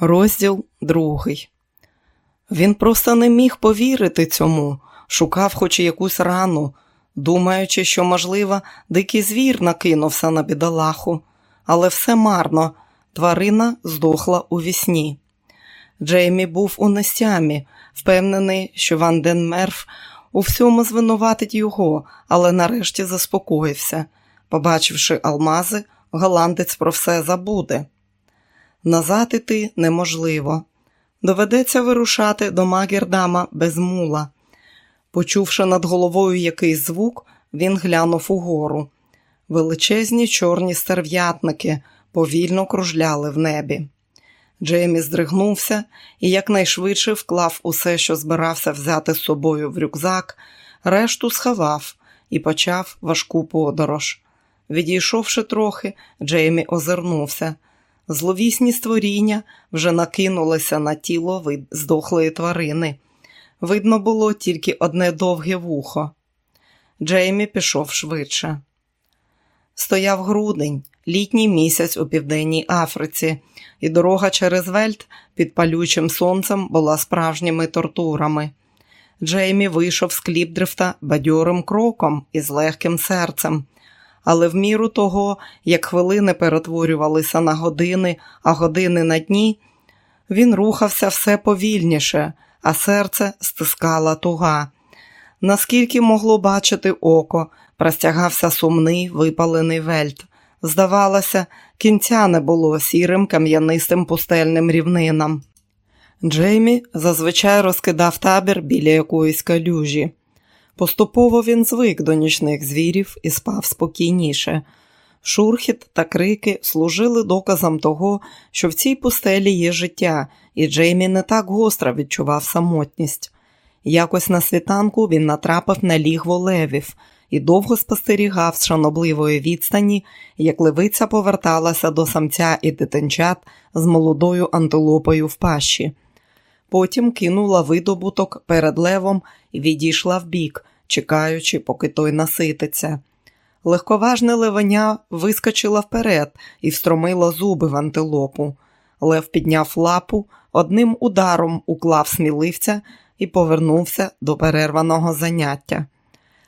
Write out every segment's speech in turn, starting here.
Розділ другий. Він просто не міг повірити цьому, шукав хоч якусь рану, думаючи, що, можливо, дикий звір накинувся на бідолаху, але все марно, тварина здохла у вісні. Джеймі був у нестямі, впевнений, що Ван Ден Мерф у всьому звинуватить його, але нарешті заспокоївся. Побачивши алмази, голландець про все забуде. Назад іти неможливо. Доведеться вирушати до Магердама без мула. Почувши над головою якийсь звук, він глянув угору. Величезні чорні стерв'ятники повільно кружляли в небі. Джеймі здригнувся і якнайшвидше вклав усе, що збирався взяти з собою в рюкзак, решту сховав і почав важку подорож. Відійшовши трохи, Джеймі озирнувся. Зловісні створіння вже накинулися на тіло здохлої тварини. Видно було тільки одне довге вухо. Джеймі пішов швидше. Стояв грудень, літній місяць у південній Африці, і дорога через Вельт під палючим сонцем була справжніми тортурами. Джеймі вийшов з кліпдрифта бадьорим кроком і з легким серцем але в міру того, як хвилини перетворювалися на години, а години на дні, він рухався все повільніше, а серце стискала туга. Наскільки могло бачити око, простягався сумний випалений вельт. Здавалося, кінця не було сірим кам'янистим пустельним рівнинам. Джеймі зазвичай розкидав табір біля якоїсь калюжі. Поступово він звик до нічних звірів і спав спокійніше. Шурхіт та крики служили доказом того, що в цій пустелі є життя, і Джеймі не так гостро відчував самотність. Якось на світанку він натрапив на лігво левів і довго спостерігав з шанобливої відстані, як левиця поверталася до самця і дитинчат з молодою антилопою в пащі. Потім кинула видобуток перед левом і відійшла вбік, чекаючи, поки той насититься. Легковажне левеня вискочила вперед і встромила зуби в антилопу. Лев підняв лапу, одним ударом уклав сміливця і повернувся до перерваного заняття.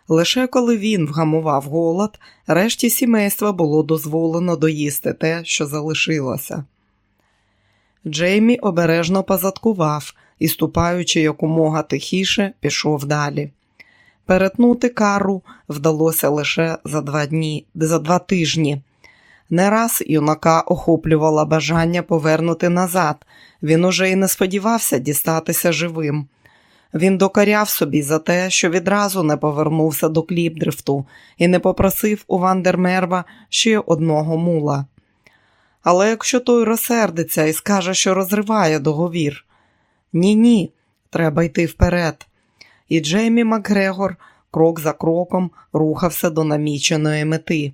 Лише коли він вгамував голод, решті сімейства було дозволено доїсти те, що залишилося. Джеймі обережно позадкував і, ступаючи якомога тихіше, пішов далі. Перетнути кару вдалося лише за два дні, за два тижні. Не раз юнака охоплювала бажання повернути назад. Він уже й не сподівався дістатися живим. Він докаряв собі за те, що відразу не повернувся до кліпдрифту і не попросив у Вандермерва ще одного мула. Але якщо той розсердиться і скаже, що розриває договір, ні, ні, треба йти вперед і Джеймі Макгрегор крок за кроком рухався до наміченої мети.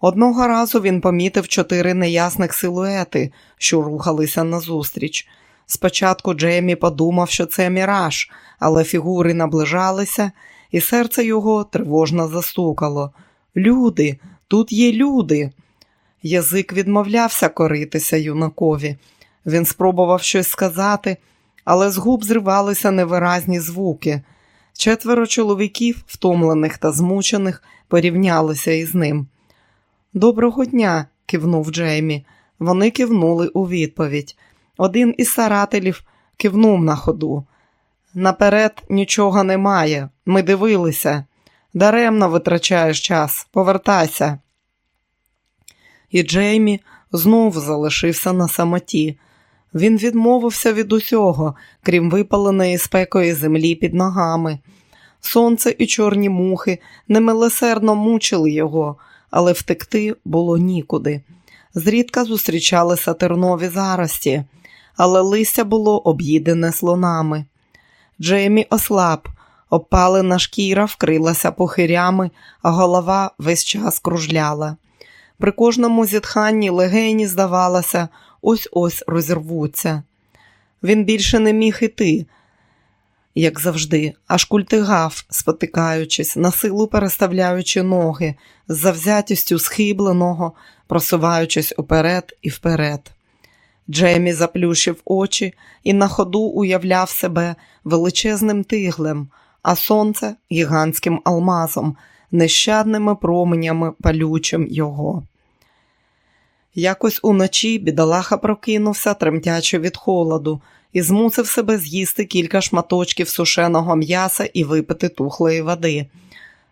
Одного разу він помітив чотири неясних силуети, що рухалися назустріч. Спочатку Джеймі подумав, що це міраж, але фігури наближалися, і серце його тривожно застукало. Люди, тут є люди. Язик відмовлявся коритися юнакові. Він спробував щось сказати, але з губ зривалися невиразні звуки. Четверо чоловіків, втомлених та змучених, порівнялися із ним. Доброго дня, кивнув Джеймі. Вони кивнули у відповідь. Один із старателів кивнув на ходу. Наперед нічого немає. Ми дивилися. Даремно витрачаєш час, повертайся. І Джеймі знов залишився на самоті. Він відмовився від усього, крім випаленої спекої землі під ногами. Сонце і чорні мухи немилосердно мучили його, але втекти було нікуди. Зрідка зустрічалися тернові зарості, але листя було об'їдене слонами. Джеймі ослаб, обпалена шкіра вкрилася похирями, а голова весь час кружляла. При кожному зітханні легені, здавалося, ось ось розірвуться. Він більше не міг іти, як завжди, аж культигав, спотикаючись, на силу переставляючи ноги, з завзятістю схибленого, просуваючись уперед і вперед. Джеймі заплющив очі і на ходу уявляв себе величезним тиглем, а сонце гігантським алмазом, нещадними променями палючим його. Якось уночі бідолаха прокинувся, тремтячи від холоду, і змусив себе з'їсти кілька шматочків сушеного м'яса і випити тухлої води.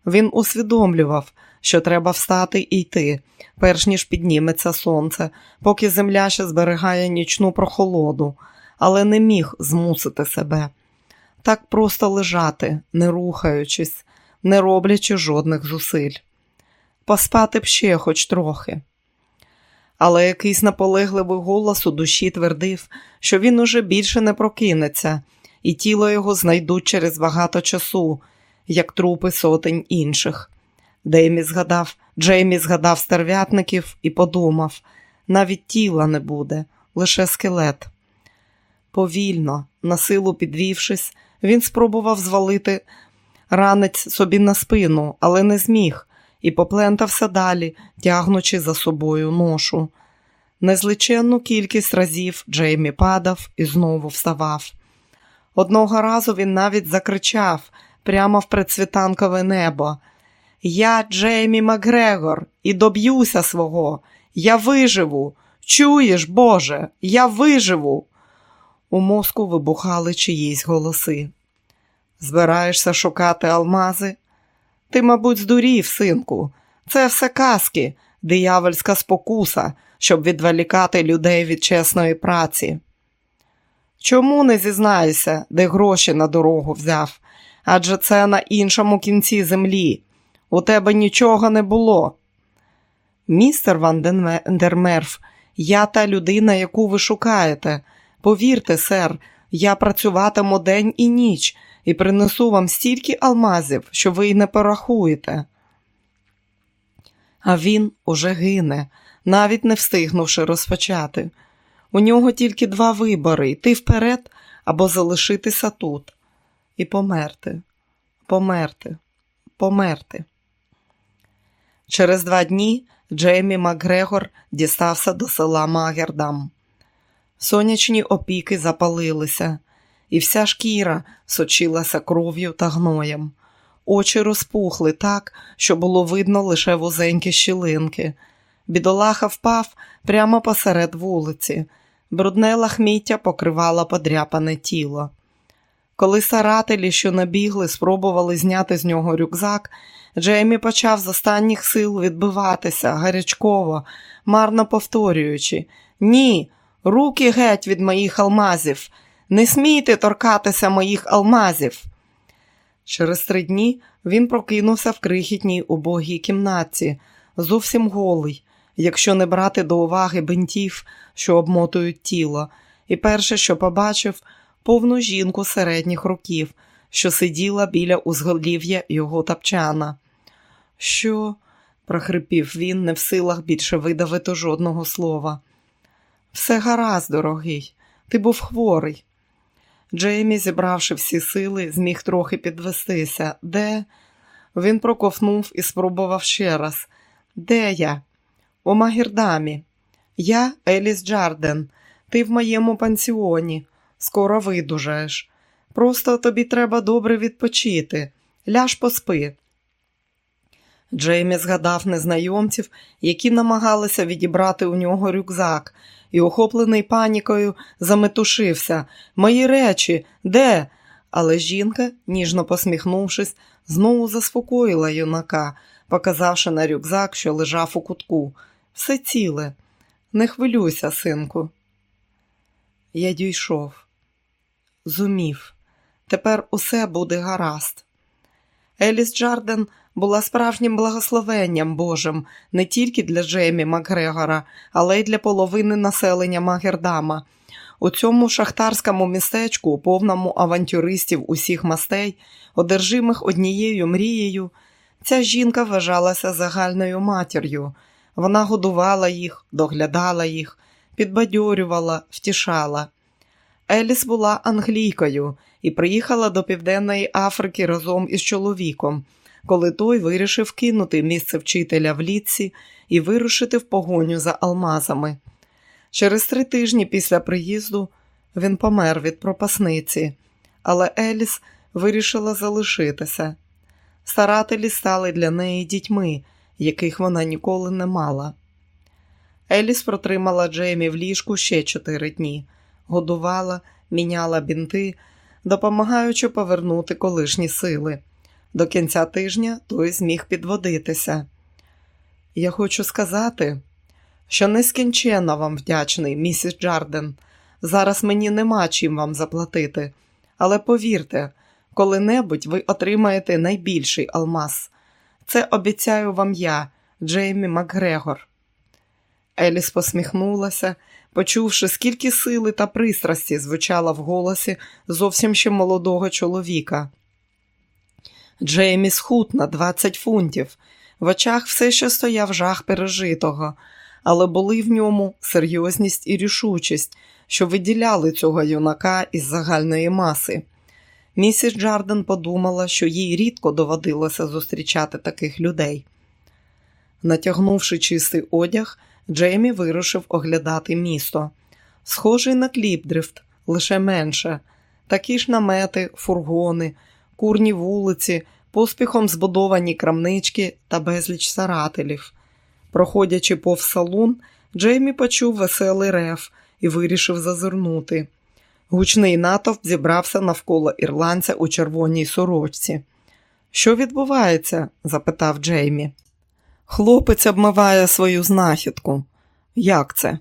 Він усвідомлював, що треба встати і йти, перш ніж підніметься сонце, поки земля ще зберігає нічну прохолоду, але не міг змусити себе. Так просто лежати, не рухаючись, не роблячи жодних зусиль. Поспати б ще хоч трохи. Але якийсь наполегливий голос у душі твердив, що він уже більше не прокинеться, і тіло його знайдуть через багато часу, як трупи сотень інших. Деймі згадав, Джеймі згадав стерв'ятників і подумав навіть тіла не буде, лише скелет. Повільно, на силу підвівшись, він спробував звалити ранець собі на спину, але не зміг, і поплентався далі, тягнучи за собою ношу. Незличенну кількість разів Джеймі падав і знову вставав. Одного разу він навіть закричав прямо в предсвітанкове небо. Я Джеймі Макгрегор, і доб'юся свого. Я виживу. Чуєш, Боже, я виживу. У мозку вибухали чиїсь голоси. Збираєшся шукати алмази? Ти, мабуть, здурів, синку. Це все казки, диявольська спокуса, щоб відволікати людей від чесної праці. Чому не зізнаєшся, де гроші на дорогу взяв? Адже це на іншому кінці землі. У тебе нічого не було. Містер Вандермерф, я та людина, яку ви шукаєте. Повірте, сер, я працюватиму день і ніч і принесу вам стільки алмазів, що ви й не порахуєте. А він уже гине, навіть не встигнувши розпочати. У нього тільки два вибори йти вперед або залишитися тут і померти, померти, померти. Через два дні Джеймі Макгрегор дістався до села Магердам. Сонячні опіки запалилися, і вся шкіра сочилася кров'ю та гноєм. Очі розпухли так, що було видно лише вузенькі щілинки. Бідолаха впав прямо посеред вулиці. Брудне лахміття покривало подряпане тіло. Коли старателі, що набігли, спробували зняти з нього рюкзак, Джеймі почав з останніх сил відбиватися гарячково, марно повторюючи Ні, руки геть від моїх алмазів, не смійте торкатися моїх алмазів. Через три дні він прокинувся в крихітній убогій кімнатці, зовсім голий, якщо не брати до уваги бинтів, що обмотують тіло, і перше, що побачив, повну жінку середніх років, що сиділа біля узголів'я його тапчана. Що? прохрипів він, не в силах більше видавити жодного слова. Все гаразд, дорогий, ти був хворий. Джеймі, зібравши всі сили, зміг трохи підвестися. Де? Він проковтнув і спробував ще раз. Де я? У Магердамі. Я Еліс Джарден. Ти в моєму пансіоні. Скоро видужаєш. Просто тобі треба добре відпочити. Ляж поспи. Джеймі згадав незнайомців, які намагалися відібрати у нього рюкзак, і, охоплений панікою, заметушився. Мої речі, де? Але жінка, ніжно посміхнувшись, знову заспокоїла юнака, показавши на рюкзак, що лежав у кутку. Все ціле, не хвилюйся, синку. Я дійшов, зумів. Тепер усе буде гаразд. Еліс Джарден була справжнім благословенням Божим не тільки для Джеймі Макгрегора, але й для половини населення Магердама. У цьому шахтарському містечку, повному авантюристів усіх мастей, одержимих однією мрією, ця жінка вважалася загальною матір'ю. Вона годувала їх, доглядала їх, підбадьорювала, втішала. Еліс була англійкою і приїхала до Південної Африки разом із чоловіком коли той вирішив кинути місце вчителя в літці і вирушити в погоню за алмазами. Через три тижні після приїзду він помер від пропасниці, але Еліс вирішила залишитися. Старателі стали для неї дітьми, яких вона ніколи не мала. Еліс протримала Джеймі в ліжку ще чотири дні, годувала, міняла бінти, допомагаючи повернути колишні сили. До кінця тижня той зміг підводитися. Я хочу сказати, що нескінченно вам вдячний, місіс Джарден. Зараз мені нема чим вам заплатити, але повірте, коли-небудь ви отримаєте найбільший алмаз. Це обіцяю вам я, Джеймі Макгрегор. Еліс посміхнулася, почувши, скільки сили та пристрасті звучала в голосі зовсім ще молодого чоловіка. Джеймі схуд на 20 фунтів. В очах все ще стояв жах пережитого, але були в ньому серйозність і рішучість, що виділяли цього юнака із загальної маси. Місіс Джарден подумала, що їй рідко доводилося зустрічати таких людей. Натягнувши чистий одяг, Джеймі вирушив оглядати місто. Схожий на кліпдрифт, лише менше, такі ж намети, фургони, курні вулиці, поспіхом збудовані крамнички та безліч старателів. Проходячи повз салун, Джеймі почув веселий рев і вирішив зазирнути. Гучний натовп зібрався навколо ірландця у червоній сорочці. Що відбувається? запитав Джеймі. Хлопець обмиває свою знахідку. Як це?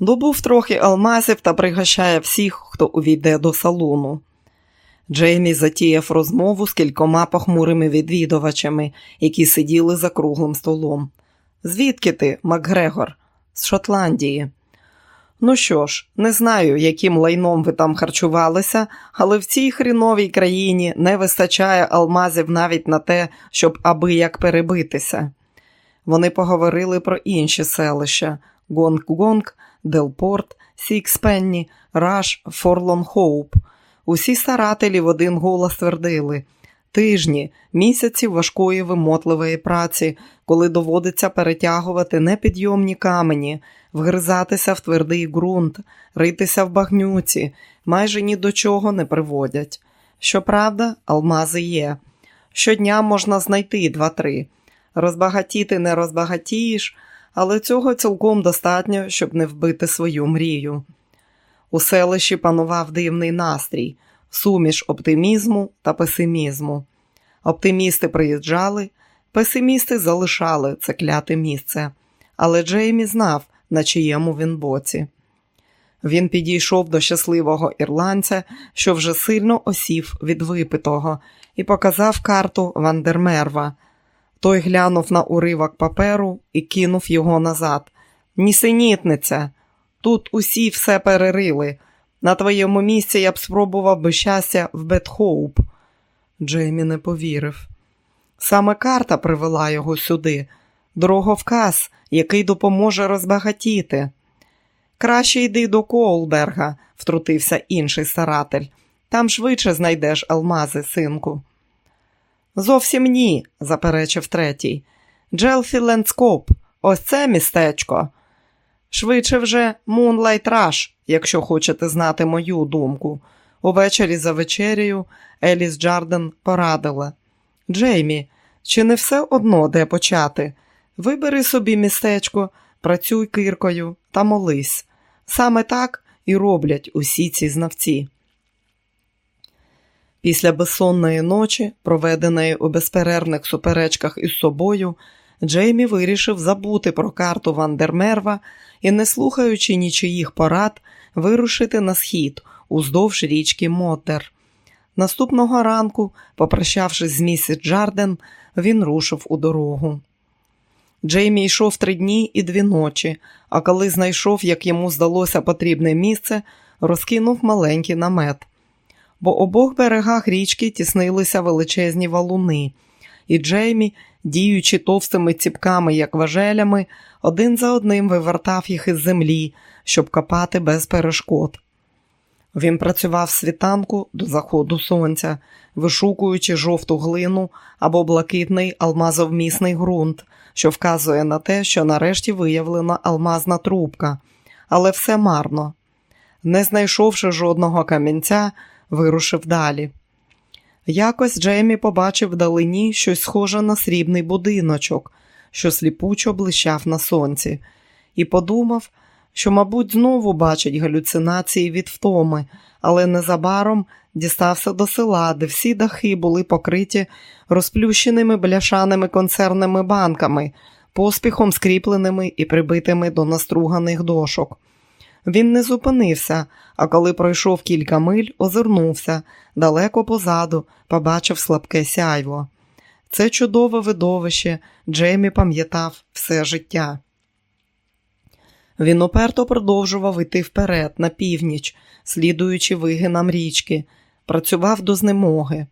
Добув трохи алмазів та пригощає всіх, хто увійде до салону. Джеймі затіяв розмову з кількома похмурими відвідувачами, які сиділи за круглим столом. Звідки ти, Макгрегор? З Шотландії. Ну що ж, не знаю, яким лайном ви там харчувалися, але в цій хріновій країні не вистачає алмазів навіть на те, щоб аби як перебитися. Вони поговорили про інші селища: Гонг-Гонг, Делпорт, Сікспенні, Раш, Форлон-Хоуп. Усі старателі в один голос твердили тижні, місяці важкої вимотливої праці, коли доводиться перетягувати непідйомні камені, вгризатися в твердий ґрунт, ритися в багнюці, майже ні до чого не приводять. Щоправда, алмази є. Щодня можна знайти два-три. Розбагатіти не розбагатієш, але цього цілком достатньо, щоб не вбити свою мрію. У селищі панував дивний настрій, суміш оптимізму та песимізму. Оптимісти приїжджали, песимісти залишали це кляте місце, але Джеймі знав, на чиєму він боці. Він підійшов до щасливого ірландця, що вже сильно осів від випитого, і показав карту Вандермерва. Той глянув на уривок паперу і кинув його назад. Нісенітниця, тут усі все перерили. На твоєму місці я б спробував би щастя в Бетхоуп. Джеймі не повірив. Саме карта привела його сюди, дороговказ, який допоможе розбагатіти. Краще йди до Коулберга, втрутився інший старатель. Там швидше знайдеш алмази, синку. Зовсім ні, заперечив третій. Джелфілендскоп, ось це містечко. Швидше вже Moonlight Rush, якщо хочете знати мою думку. Увечері за вечерею Еліс Джарден порадила. Джеймі, чи не все одно де почати? Вибери собі містечко, працюй киркою та молись. Саме так і роблять усі ці знавці. Після безсонної ночі, проведеної у безперервних суперечках із собою, Джеймі вирішив забути про карту Вандермерва і, не слухаючи нічиїх порад, вирушити на схід уздовж річки Мотер. Наступного ранку, попрощавшись з місіс Джарден, він рушив у дорогу. Джеймі йшов три дні і дві ночі, а коли знайшов, як йому здалося потрібне місце, розкинув маленький намет. Бо обох берегах річки тіснилися величезні валуни, і Джеймі, діючи товстими ціпками, як важелями, один за одним вивертав їх із землі, щоб копати без перешкод. Він працював світанку до заходу сонця, вишукуючи жовту глину або блакитний алмазовмісний ґрунт, що вказує на те, що нарешті виявлена алмазна трубка, але все марно. Не знайшовши жодного камінця, вирушив далі. Якось Джеймі побачив вдалині щось схоже на срібний будиночок, що сліпучо блищав на сонці, і подумав, що, мабуть, знову бачить галюцинації від втоми, але незабаром дістався до села, де всі дахи були покриті розплющеними бляшаними концерними банками, поспіхом скріпленими і прибитими до наструганих дошок. Він не зупинився, а коли пройшов кілька миль, озирнувся далеко позаду, побачив слабке сяйво. Це чудове видовище Джеймі пам'ятав все життя. Він уперто продовжував іти вперед, на північ, слідуючи вигинам річки, працював до знемоги.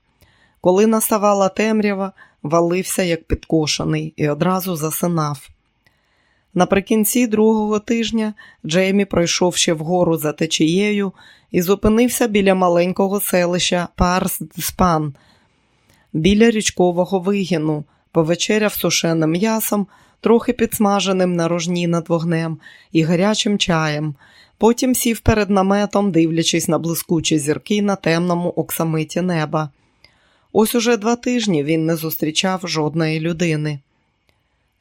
Коли наставала темрява, валився, як підкошений, і одразу засинав. Наприкінці другого тижня Джеймі пройшов ще вгору за течією і зупинився біля маленького селища Парс-Спан, біля річкового вигину, повечеряв сушеним м'ясом, трохи підсмаженим на рожні над вогнем і гарячим чаєм. Потім сів перед наметом, дивлячись на блискучі зірки на темному оксамиті неба. Ось уже два тижні він не зустрічав жодної людини.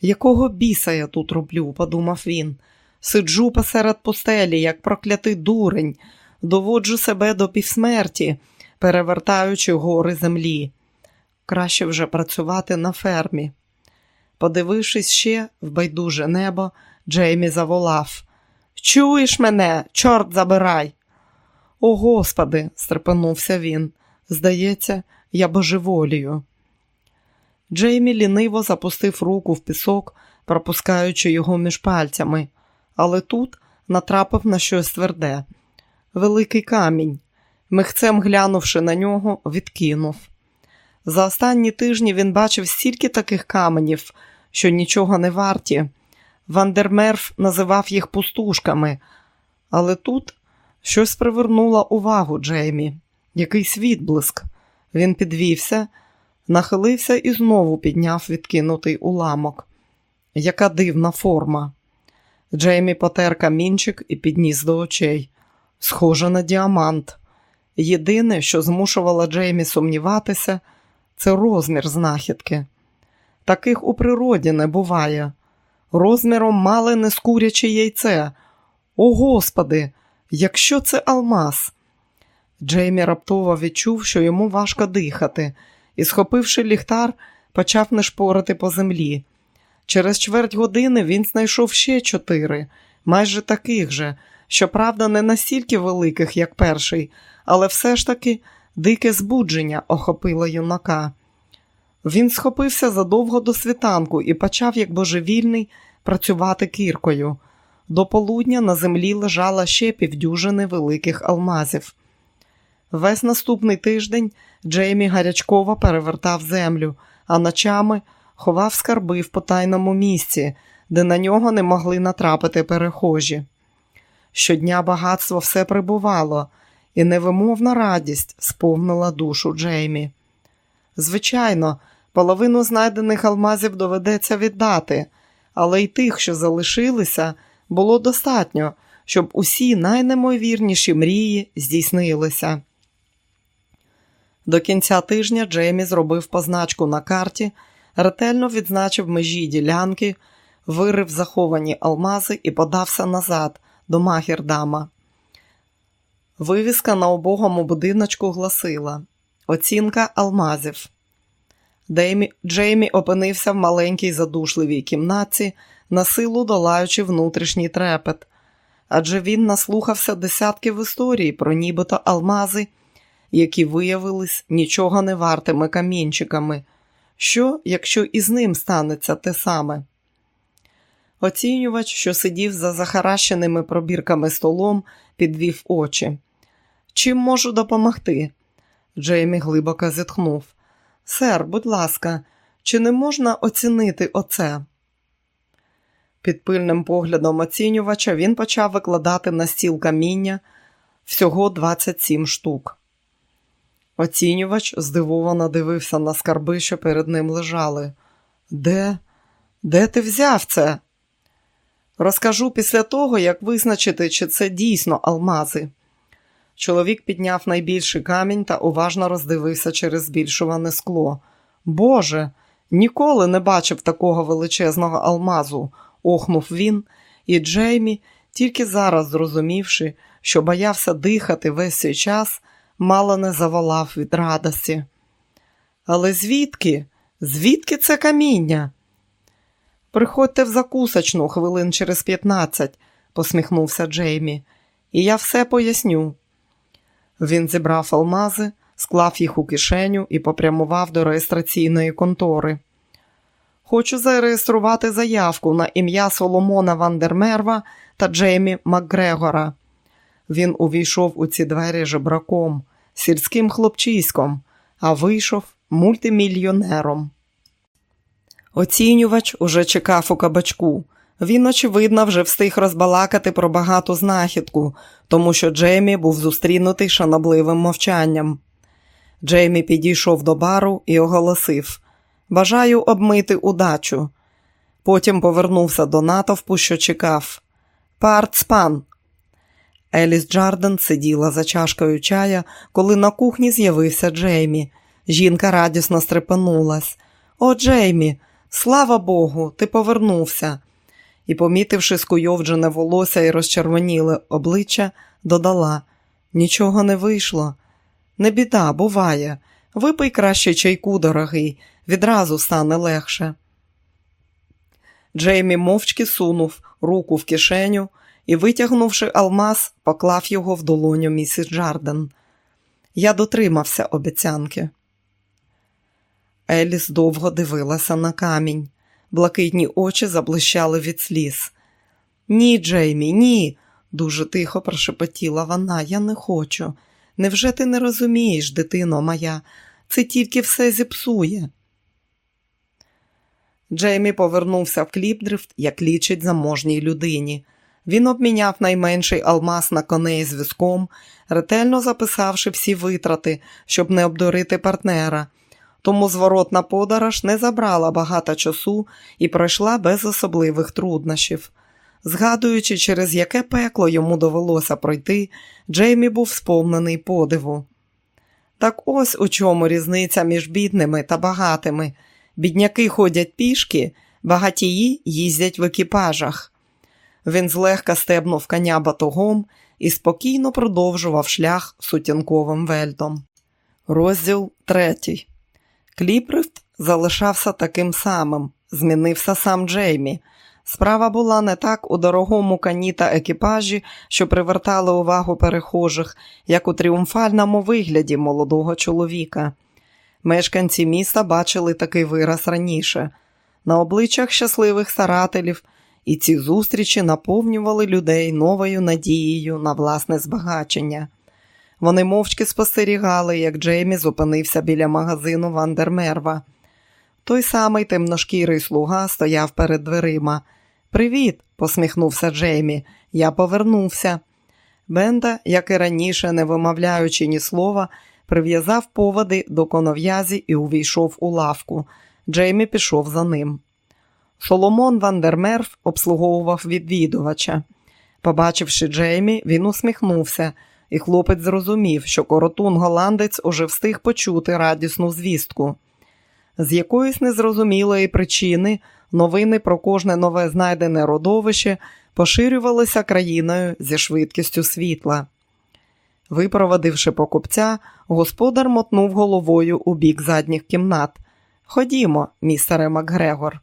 Якого біса я тут роблю, подумав він. Сиджу посеред пустелі, як проклятий дурень, доводжу себе до півсмерті, перевертаючи гори землі. Краще вже працювати на фермі. Подивившись ще в байдуже небо, Джеймі заволав Чуєш мене, чорт забирай. О, господи, стрепенувся він. Здається, я божеволію. Джеймі ліниво запустив руку в пісок, пропускаючи його між пальцями, але тут натрапив на щось тверде. Великий камінь. Михцем глянувши на нього, відкинув. За останні тижні він бачив стільки таких каменів, що нічого не варті. Вандермерф називав їх пустушками, але тут щось привернуло увагу Джеймі, якийсь відблиск. Він підвівся, нахилився і знову підняв відкинутий уламок. Яка дивна форма. Джеймі потер камінчик і підніс до очей. Схоже на діамант. Єдине, що змушувало Джеймі сумніватися, це розмір знахідки. Таких у природі не буває. Розміром мали не скуряче яйце. О Господи, якщо це алмаз. Джеймі раптово відчув, що йому важко дихати, і, схопивши ліхтар, почав нешпорити по землі. Через чверть години він знайшов ще чотири, майже таких же, щоправда, не настільки великих, як перший, але все ж таки дике збудження охопило юнака. Він схопився задовго до світанку і почав, як божевільний, працювати кіркою. До полудня на землі лежала ще півдюжини великих алмазів. Весь наступний тиждень Джеймі гарячково перевертав землю, а ночами ховав скарби в потайному місці, де на нього не могли натрапити перехожі. Щодня багатство все прибувало, і невимовна радість сповнила душу Джеймі. Звичайно, половину знайдених алмазів доведеться віддати, але й тих, що залишилися, було достатньо, щоб усі найнемовірніші мрії здійснилися. До кінця тижня Джеймі зробив позначку на карті, ретельно відзначив межі ділянки, вирив заховані алмази і подався назад до Магірдама. Вивіска на убогому будиночку гласила Оцінка алмазів. Деймі, Джеймі опинився в маленькій задушливій кімнаті, на силу долаючи внутрішній трепет, адже він наслухався десятків історій про нібито алмази, які виявились нічого не вартими камінчиками. Що, якщо і з ним станеться те саме? Оцінювач, що сидів за захаращеними пробірками столом, підвів очі. Чим можу допомогти? Джеймі глибоко зітхнув. Сер, будь ласка, чи не можна оцінити оце? Під пильним поглядом оцінювача він почав викладати на стіл каміння всього 27 штук. Оцінювач здивовано дивився на скарби, що перед ним лежали. Де? Де ти взяв це? Розкажу після того, як визначити, чи це дійсно алмази. Чоловік підняв найбільший камінь та уважно роздивився через збільшуване скло. Боже, ніколи не бачив такого величезного алмазу, охнув він, і Джеймі, тільки зараз зрозумівши, що боявся дихати весь цей час, мало не заволав від радості. Але звідки? Звідки це каміння? Приходьте в закусочну хвилин через п'ятнадцять, посміхнувся Джеймі, і я все поясню. Він зібрав алмази, склав їх у кишеню і попрямував до реєстраційної контори. Хочу зареєструвати заявку на ім'я Соломона Вандермерва та Джеймі Макгрегора. Він увійшов у ці двері жебраком, сільським хлопчиськом, а вийшов мультимільйонером. Оцінювач уже чекав у кабачку. Він, очевидно, вже встиг розбалакати про багату знахідку, тому що Джеймі був зустрінутий шанобливим мовчанням. Джеймі підійшов до бару і оголосив Бажаю обмити удачу. Потім повернувся до натовпу, що чекав. Партспан. Еліс Джарден сиділа за чашкою чая, коли на кухні з'явився Джеймі. Жінка радісно стрепенулась. О, Джеймі, слава Богу, ти повернувся. І, помітивши скуйовджене волосся і розчервоніле обличчя, додала нічого не вийшло. Не біда, буває. Випий краще чайку, дорогий, відразу стане легше. Джеймі мовчки сунув руку в кишеню і, витягнувши алмаз, поклав його в долоню місіс Джарден. Я дотримався обіцянки. Еліс довго дивилася на камінь. Блакитні очі заблищали від сліз. Ні, Джеймі, ні, дуже тихо прошепотіла вона. Я не хочу. Невже ти не розумієш, дитино моя? Це тільки все зіпсує. Джеймі повернувся в кліпдрифт, як лічить заможній людині. Він обміняв найменший алмаз на коней з візком, ретельно записавши всі витрати, щоб не обдурити партнера. Тому зворотна подорож не забрала багато часу і пройшла без особливих труднощів. Згадуючи, через яке пекло йому довелося пройти, Джеймі був сповнений подиву. Так ось у чому різниця між бідними та багатими. Бідняки ходять пішки, багатії їздять в екіпажах. Він злегка стебнув коня батогом і спокійно продовжував шлях сутінковим вельтом. Розділ третій. Кліприфт залишався таким самим, змінився сам Джеймі. Справа була не так у дорогому коні та екіпажі, що привертали увагу перехожих, як у тріумфальному вигляді молодого чоловіка. Мешканці міста бачили такий вираз раніше. На обличчях щасливих старателів, і ці зустрічі наповнювали людей новою надією на власне збагачення. Вони мовчки спостерігали, як Джеймі зупинився біля магазину Вандермерва. Той самий темношкірий слуга стояв перед дверима. Привіт, посміхнувся Джеймі. Я повернувся. Бенда, як і раніше, не вимовляючи ні слова, прив'язав поводи до конов'язі і увійшов у лавку. Джеймі пішов за ним. Соломон Вандермерф обслуговував відвідувача. Побачивши Джеймі, він усміхнувся, і хлопець зрозумів, що коротун голландець уже встиг почути радісну звістку. З якоїсь незрозумілої причини новини про кожне нове знайдене родовище поширювалися країною зі швидкістю світла. Випровадивши покупця, господар мотнув головою у бік задніх кімнат. Ходімо, містере Макгрегор.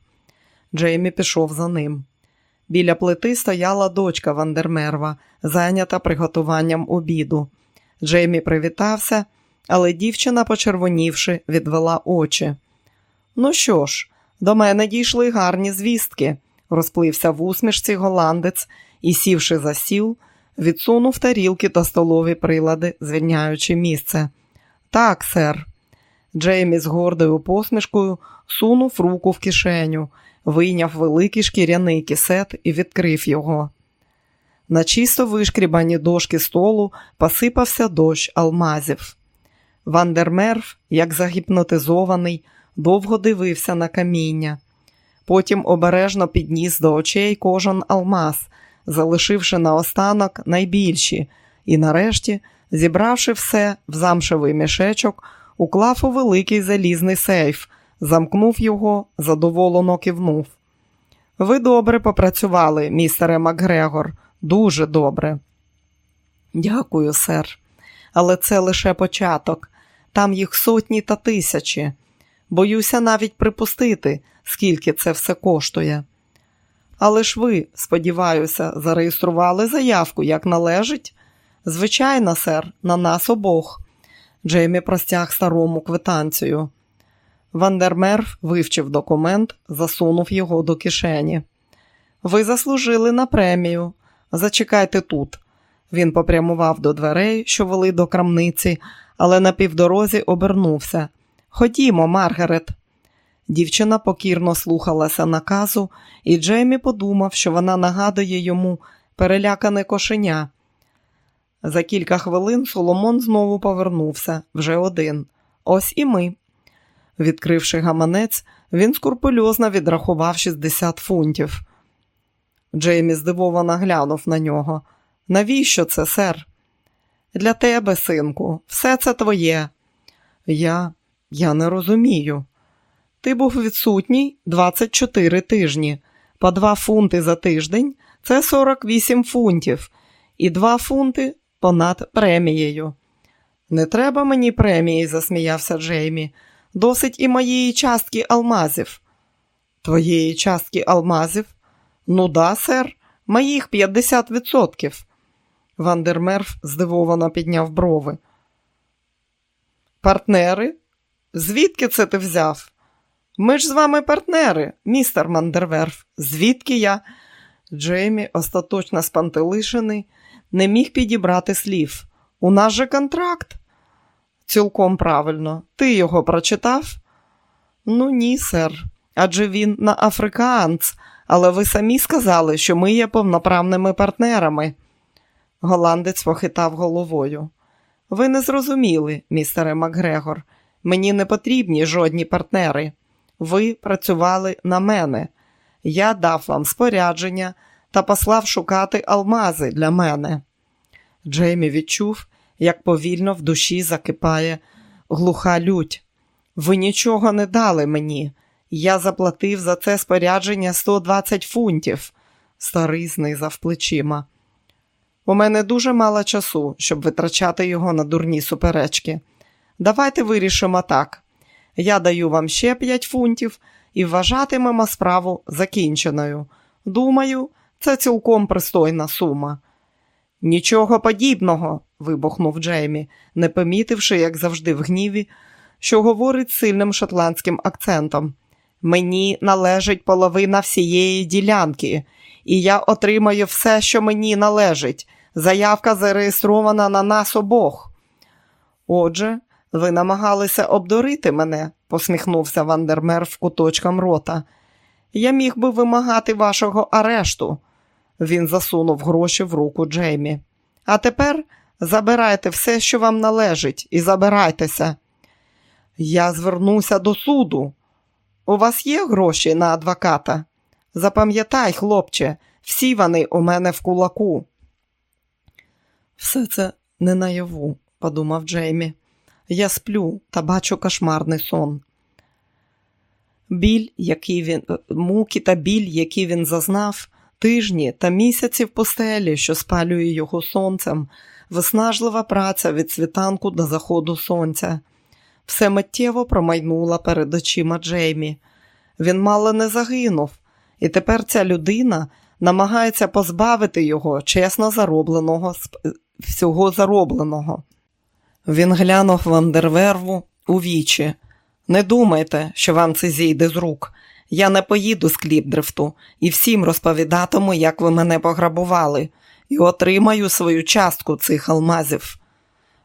Джеймі пішов за ним. Біля плити стояла дочка Вандермерва, зайнята приготуванням обіду. Джеймі привітався, але дівчина, почервонівши, відвела очі. Ну що ж, до мене дійшли гарні звістки, розплився в усмішці голландець і, сівши за сіл, відсунув тарілки та столові прилади, звільняючи місце. Так, сер. Джеймі з гордою посмішкою сунув руку в кишеню, вийняв великий шкіряний кисет і відкрив його. На чисто вишкрібані дошки столу посипався дощ алмазів. Вандермерф, як загіпнотизований, довго дивився на каміння. потім обережно підніс до очей кожен алмаз, залишивши наостанок найбільші, і нарешті, зібравши все в замшевий мішечок, уклав у великий залізний сейф, замкнув його, задоволено кивнув. Ви добре попрацювали, містере Макгрегор, дуже добре. Дякую, сер. Але це лише початок. Там їх сотні та тисячі. Боюся навіть припустити, скільки це все коштує. Але ж ви, сподіваюся, зареєстрували заявку, як належить? Звичайно, сер, на нас обох. Джеймі простяг старому квитанцію. Вандермерф вивчив документ, засунув його до кишені. Ви заслужили на премію. Зачекайте тут. Він попрямував до дверей, що вели до крамниці, але на півдорозі обернувся. Ходімо, Маргарет. Дівчина покірно слухалася наказу, і Джеймі подумав, що вона нагадує йому перелякане кошеня. За кілька хвилин Соломон знову повернувся вже один. Ось і ми. Відкривши гаманець, він скурпульозно відрахував 60 фунтів. Джеймі здивовано глянув на нього. Навіщо це, сер? Для тебе, синку, все це твоє. Я я не розумію. Ти був відсутній 24 тижні, по 2 фунти за тиждень це 48 фунтів, і 2 фунти понад премією. Не треба мені премії, засміявся Джеймі. Досить і моєї частки алмазів. Твоєї частки алмазів? Ну да, сер, моїх 50%. Вандермерф здивовано підняв брови. Партнери? Звідки це ти взяв? Ми ж з вами партнери, містер Мандерверф. Звідки я? Джеймі, остаточно спантелишений, не міг підібрати слів. У нас же контракт. Цілком правильно. Ти його прочитав? Ну, ні, сер. Адже він на африканц, але ви самі сказали, що ми є повноправними партнерами. Голландець похитав головою. Ви не зрозуміли, містере Макгрегор. Мені не потрібні жодні партнери. Ви працювали на мене. Я дав вам спорядження та послав шукати алмази для мене. Джеймі відчув, як повільно в душі закипає глуха лють. Ви нічого не дали мені. Я заплатив за це спорядження 120 фунтів. Старий знизав плечима. У мене дуже мало часу, щоб витрачати його на дурні суперечки. Давайте вирішимо так. Я даю вам ще 5 фунтів і вважатимемо справу закінченою. Думаю, це цілком пристойна сума. Нічого подібного, вибухнув Джеймі, не помітивши, як завжди, в гніві, що говорить сильним шотландським акцентом. Мені належить половина всієї ділянки, і я отримаю все, що мені належить. Заявка зареєстрована на нас обох. Отже, ви намагалися обдурити мене, посміхнувся Вандермерф куточком рота. Я міг би вимагати вашого арешту. Він засунув гроші в руку Джеймі. А тепер забирайте все, що вам належить, і забирайтеся. Я звернуся до суду. У вас є гроші на адвоката? Запам'ятай, хлопче, всі вони у мене в кулаку. Все це не наяву, подумав Джеймі. Я сплю та бачу кошмарний сон. Біль, який він, муки та біль, які він зазнав, тижні та місяці в постелі, що спалює його сонцем, виснажлива праця від світанку до заходу сонця. Все миттєво промайнула перед очима Джеймі. Він мало не загинув, і тепер ця людина намагається позбавити його чесно заробленого всього заробленого. Він глянув Вандерверву у вічі. Не думайте, що вам це зійде з рук. Я не поїду з Кліпдрифту і всім розповідатиму, як ви мене пограбували, і отримаю свою частку цих алмазів.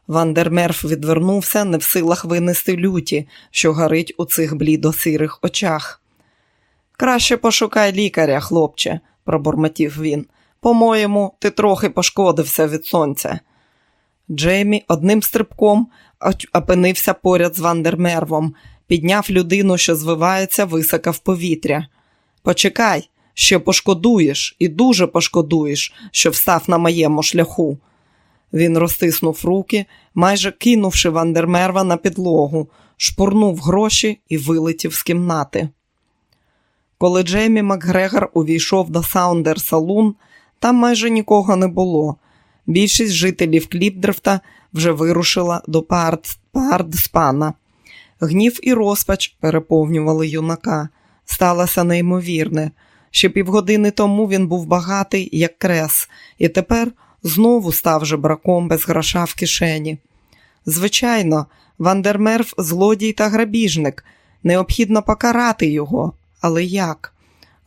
Вандермерф відвернувся, не в силах винести люті, що горить у цих блідо-сирих очах. Краще пошукай лікаря, хлопче, пробурмотів він. По-моєму, ти трохи пошкодився від сонця. Джеймі одним стрибком опинився поряд з Вандермервом, підняв людину, що звивається високо в повітря. Почекай, ще пошкодуєш і дуже пошкодуєш, що встав на моєму шляху. Він розтиснув руки, майже кинувши Вандермерва на підлогу, шпурнув гроші і вилетів з кімнати. Коли Джеймі Макгрегор увійшов до Саундер Салун, там майже нікого не було. Більшість жителів Кліпдрифта вже вирушила до Паардспана. Гнів і розпач переповнювали юнака. Сталося неймовірне. Ще півгодини тому він був багатий, як крес, і тепер знову став жебраком без гроша в кишені. Звичайно, Вандермерф злодій та грабіжник. Необхідно покарати його. Але як?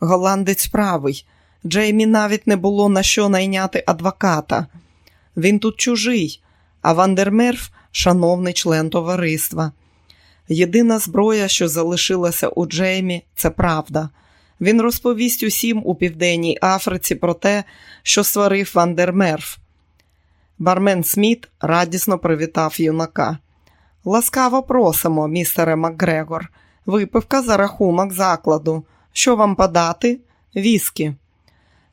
Голландець правий. Джеймі навіть не було на що найняти адвоката. Він тут чужий, а Вандермерф шановний член товариства. Єдина зброя, що залишилася у Джеймі, це правда. Він розповість усім у Південній Африці про те, що створив Вандермерф. Бармен Сміт радісно привітав юнака. Ласкаво просимо, містере Макгрегор. Випивка за рахунок закладу. Що вам подати? Віскі.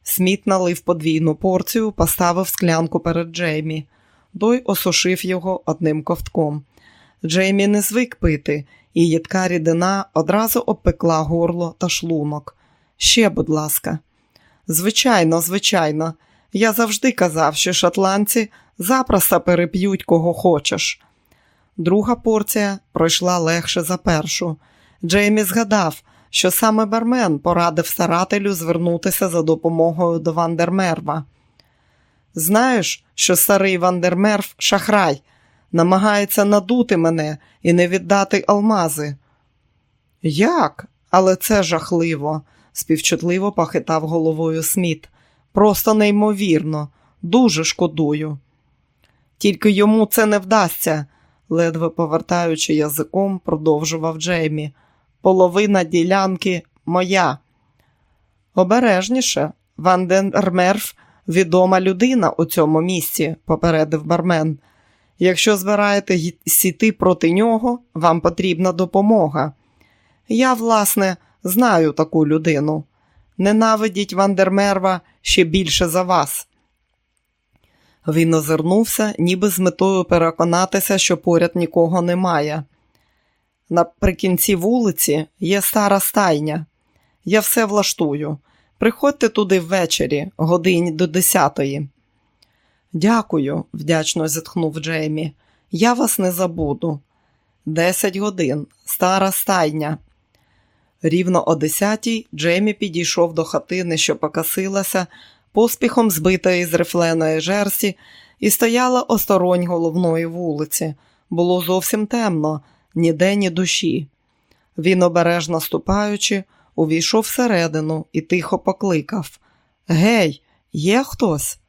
Сміт налив подвійну порцію, поставив склянку перед Джеймі. Той осушив його одним ковтком. Джеймі не звик пити, і їдка рідина одразу обпекла горло та шлунок. Ще, будь ласка. Звичайно, звичайно, я завжди казав, що шотландці запросто переп'ють кого хочеш. Друга порція пройшла легше за першу. Джеймі згадав, що саме бармен порадив старателю звернутися за допомогою до Вандермерва. Знаєш, що старий Вандермерв шахрай, намагається надути мене і не віддати алмази. Як? Але це жахливо, співчутливо похитав головою Сміт. Просто неймовірно, дуже шкодую. Тільки йому це не вдасться, ледве повертаючи язиком, продовжував Джеймі. Половина ділянки моя. Обережніше, Вандермерф відома людина у цьому місці, попередив бармен. Якщо збираєте сіти проти нього, вам потрібна допомога. Я, власне, знаю таку людину. Ненавидіть Вандермерва ще більше за вас. Він озирнувся, ніби з метою переконатися, що поряд нікого немає. Наприкінці вулиці є стара стайня. Я все влаштую. Приходьте туди ввечері, годині до десятої. Дякую, вдячно зітхнув Джеймі. Я вас не забуду. Десять годин, стара стайня. Рівно о десятій Джеймі підійшов до хатини, що покосилася, поспіхом збитої з рифленої жерсі, і стояла осторонь головної вулиці. Було зовсім темно, ніде ні душі. Він, обережно ступаючи, увійшов всередину і тихо покликав Гей, є хтось?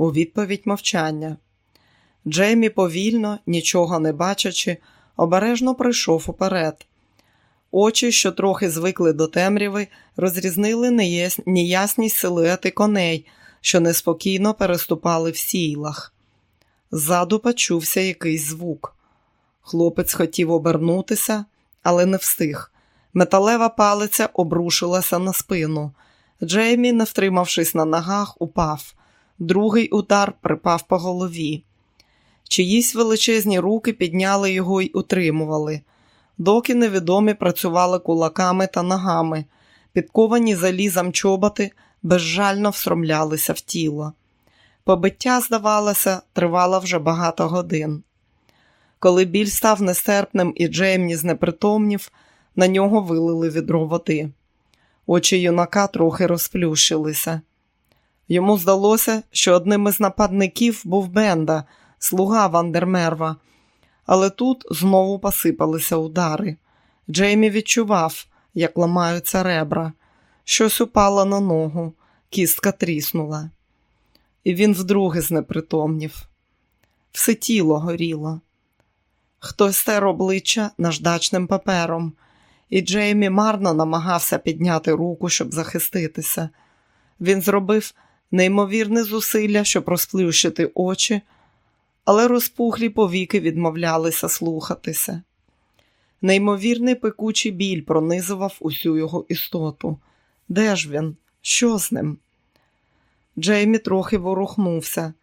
У відповідь мовчання. Джеймі повільно, нічого не бачачи, обережно прийшов уперед. Очі, що трохи звикли до темряви, розрізнили неясність силуети коней, що неспокійно переступали в сійлах. Ззаду почувся якийсь звук. Хлопець хотів обернутися, але не встиг. Металева палиця обрушилася на спину. Джеймі, не втримавшись на ногах, упав. Другий удар припав по голові. Чиїсь величезні руки підняли його й утримували. Доки невідомі працювали кулаками та ногами, підковані залізом чоботи безжально встромлялися в тіло. Побиття, здавалося, тривало вже багато годин. Коли біль став нестерпним і Джеймні знепритомнів, на нього вилили відро води. Очі юнака трохи розплющилися. Йому здалося, що одним із нападників був Бенда, слуга Вандермерва, але тут знову посипалися удари. Джеймі відчував, як ламаються ребра. Щось упало на ногу, кістка тріснула. І він вдруге знепритомнів. Все тіло горіло. Хтось стер обличчя наждачним папером, і Джеймі марно намагався підняти руку, щоб захиститися. Він зробив неймовірне зусилля, щоб розплющити очі, але розпухлі повіки відмовлялися слухатися. Неймовірний пекучий біль пронизував усю його істоту. Де ж він? Що з ним? Джеймі трохи ворухнувся,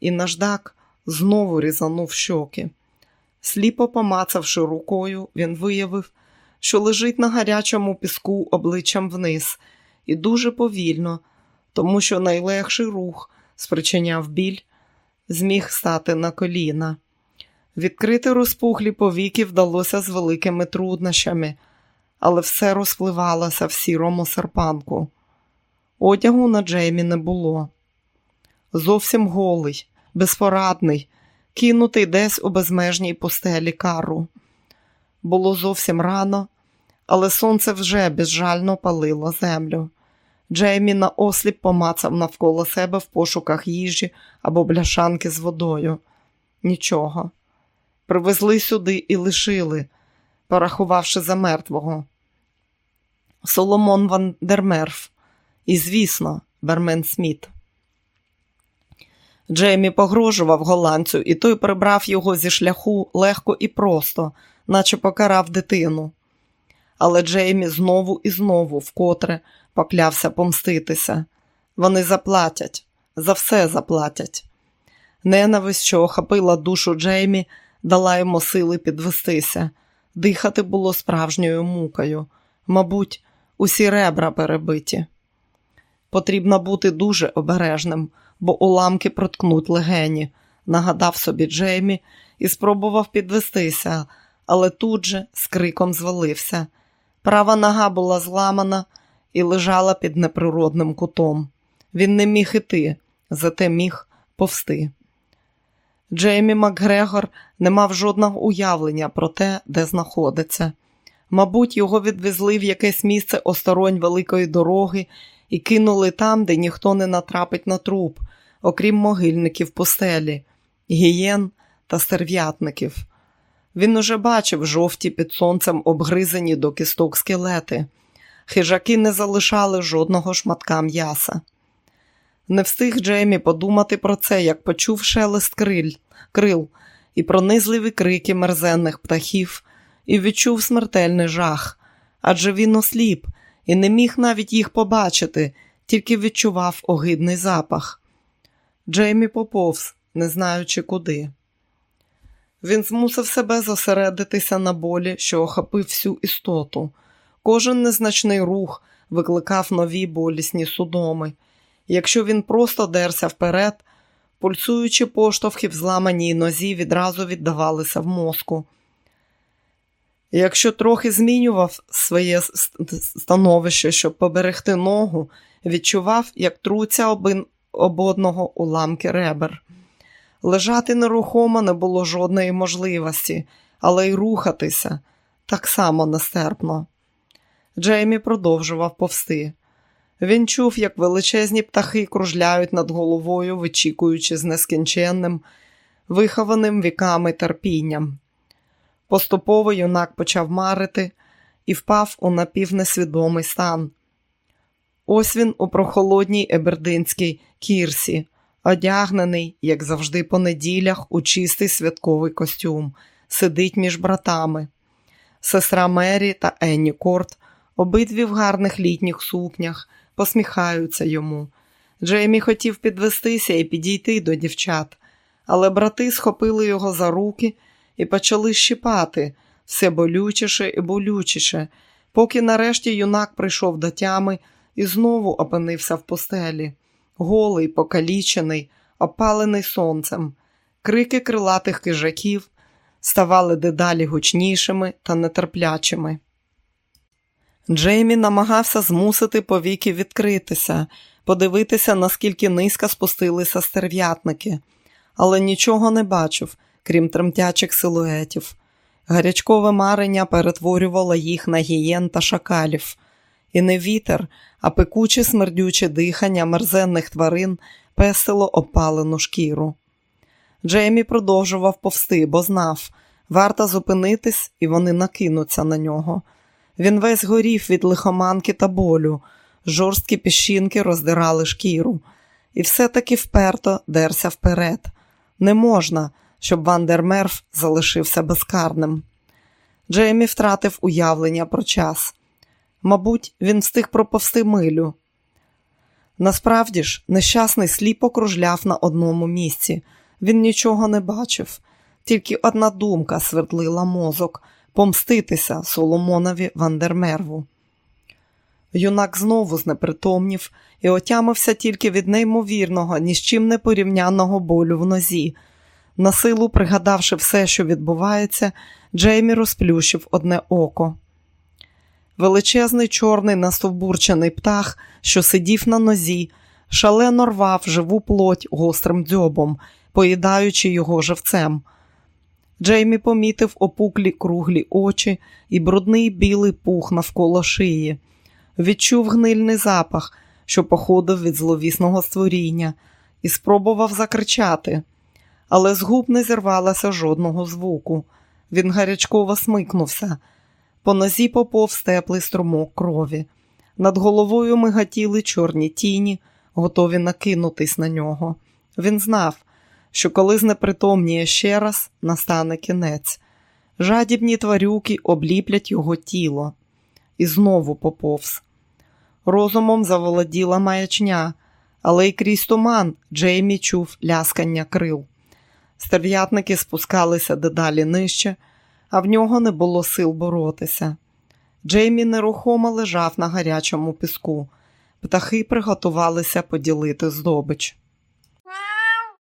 і наждак знову різанув щоки. Сліпо помацавши рукою, він виявив, що лежить на гарячому піску обличчям вниз, і дуже повільно, тому що найлегший рух спричиняв біль, зміг стати на коліна. Відкрити розпухлі повіки вдалося з великими труднощами, але все розпливалося в сірому серпанку. Одягу на Джеймі не було. Зовсім голий, безпорадний, кинутий десь у безмежній пустелі кару. Було зовсім рано, але сонце вже безжально палило землю. Джеймі наосліп помацав навколо себе в пошуках їжі або бляшанки з водою. Нічого. Привезли сюди і лишили, порахувавши за мертвого. Соломон Вандермерф. І, звісно, Бермен Сміт. Джеймі погрожував голландцю, і той прибрав його зі шляху легко і просто, наче покарав дитину. Але Джеймі знову і знову вкотре поклявся помститися. Вони заплатять, за все заплатять. Ненависть, що охопила душу Джеймі, дала йому сили підвестися. Дихати було справжньою мукою. Мабуть, усі ребра перебиті. Потрібно бути дуже обережним, бо уламки проткнуть легені, нагадав собі Джеймі і спробував підвестися, але тут же з криком звалився. Права нога була зламана і лежала під неприродним кутом. Він не міг іти, зате міг повсти. Джеймі Макгрегор не мав жодного уявлення про те, де знаходиться. Мабуть, його відвезли в якесь місце осторонь великої дороги і кинули там, де ніхто не натрапить на труп, окрім могильників пустелі, гієн та стерв'ятників. Він уже бачив жовті під сонцем обгризані до кісток скелети. Хижаки не залишали жодного шматка м'яса. Не встиг Джеймі подумати про це, як почув шелест криль, крил і пронизливі крики мерзенних птахів, і відчув смертельний жах, адже він осліп і не міг навіть їх побачити, тільки відчував огидний запах. Джеймі поповз, не знаючи куди. Він змусив себе зосередитися на болі, що охопив всю істоту. Кожен незначний рух викликав нові болісні судоми. Якщо він просто дерся вперед, пульсуючі поштовхи в зламаній нозі відразу віддавалися в мозку. Якщо трохи змінював своє становище, щоб поберегти ногу, відчував, як труться обин об одного уламки ребер. Лежати нерухомо не було жодної можливості, але й рухатися так само нестерпно. Джеймі продовжував повсти. Він чув, як величезні птахи кружляють над головою, вичікуючи з нескінченним, вихованим віками терпінням. Поступово юнак почав марити і впав у напівнесвідомий стан. Ось він у прохолодній ебердинській кірсі, одягнений, як завжди, по неділях, у чистий святковий костюм, сидить між братами. Сестра Мері та Енні Корт, обидві в гарних літніх сукнях, посміхаються йому. Джеймі хотів підвестися і підійти до дівчат, але брати схопили його за руки і почали щипати все болючіше і болючіше, поки нарешті юнак прийшов до тями і знову опинився в постелі, голий, покалічений, опалений сонцем. Крики крилатих кижаків ставали дедалі гучнішими та нетерплячими. Джеймі намагався змусити повіки відкритися, подивитися, наскільки низько спустилися стерв'ятники, але нічого не бачив, крім тремтячих силуетів. Гарячкове марення перетворювало їх на гієн та шакалів, і не вітер, а пекуче смердюче дихання мерзенних тварин песило опалену шкіру. Джеймі продовжував повсти, бо знав, варто зупинитись, і вони накинуться на нього. Він весь горів від лихоманки та болю, жорсткі піщинки роздирали шкіру, і все-таки вперто дерся вперед. Не можна, щоб Вандермерф залишився безкарним. Джеймі втратив уявлення про час. Мабуть, він встиг проповсти милю. Насправді ж, нещасний сліпо кружляв на одному місці. Він нічого не бачив, тільки одна думка свердлила мозок помститися Соломонові Вандермерву. Юнак знову знепритомнів і отямився тільки від неймовірного, ні з чим не порівняного болю в нозі. На силу, пригадавши все, що відбувається, Джеймі розплющив одне око. Величезний чорний настовбурчений птах, що сидів на нозі, шалено рвав живу плоть гострим дзьобом, поїдаючи його живцем. Джеймі помітив опуклі круглі очі і брудний білий пух навколо шиї. Відчув гнильний запах, що походив від зловісного створіння, і спробував закричати, але з губ не зірвалося жодного звуку. Він гарячково смикнувся. По нозі поповз теплий струмок крові. Над головою мигатіли чорні тіні, готові накинутись на нього. Він знав, що коли знепритомніє ще раз, настане кінець. Жадібні тварюки обліплять його тіло. І знову поповз. Розумом заволоділа маячня, але й крізь туман Джеймі чув ляскання крил. Стерв'ятники спускалися дедалі нижче, а в нього не було сил боротися. Джеймі нерухомо лежав на гарячому піску. Птахи приготувалися поділити здобич.